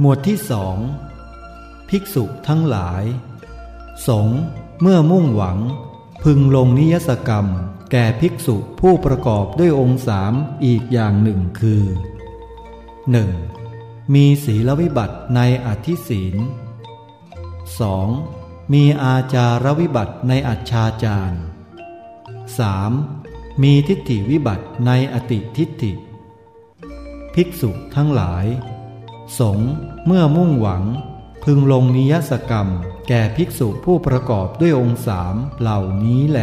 หมวดที่สองภิกษุทั้งหลาย สงเมื่อมุ่งหวัง พึงลงนิยสกรรม แก่ภิกษุผู้ประกอบด้วยองค์สามอีกอย่างหนึ่งคือ 1. มีศีลวิบัติในอธิศีล 2. มีอาจารวิบัติในอัจฉาจาร 3. มีทิฏฐิวิบัติในอติทิฏฐิ ภิกษุทั้งหลาย สง เมื่อมุ่งหวัง พึงลงนิยสกรรม แก่ภิกษุผู้ประกอบด้วยองค์สามเหล่านี้แหล